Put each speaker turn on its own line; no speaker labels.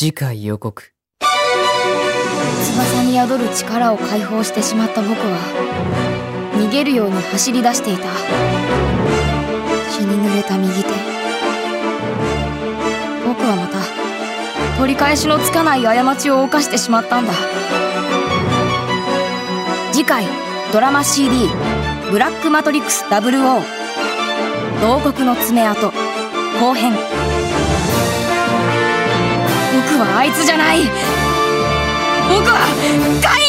次回予告。
翼に宿る力を解放してしまった僕は逃げるように走り出していた。血に濡れた右手。僕はまた取り返しのつかない過ちを犯してしまったんだ。次回ドラマ CD「ブラックマトリックス00」牢獄の爪痕。後編。はあいつじゃない。僕はカイ